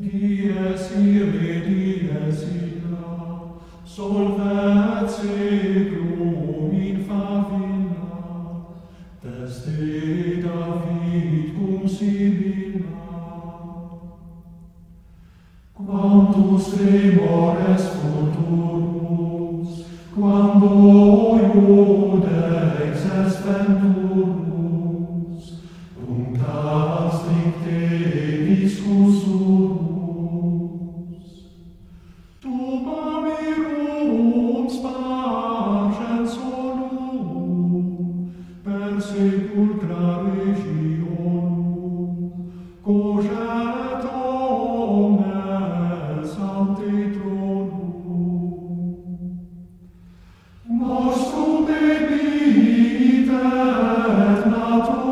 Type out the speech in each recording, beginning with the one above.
Dies ire, dies illa, solvet seclum in favilla, des cum sibilla. Quantus tremores futurus, quando not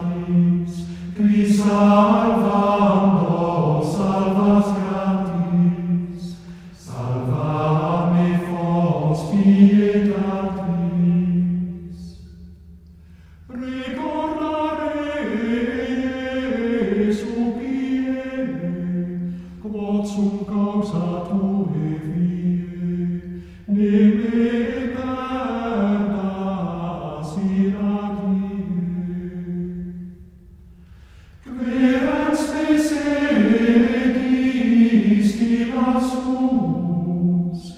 Christus,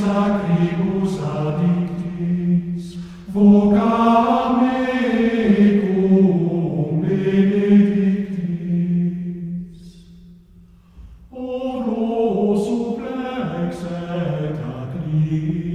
sacribus addictis, voca mecum benedictis. Oro suplex et acribus,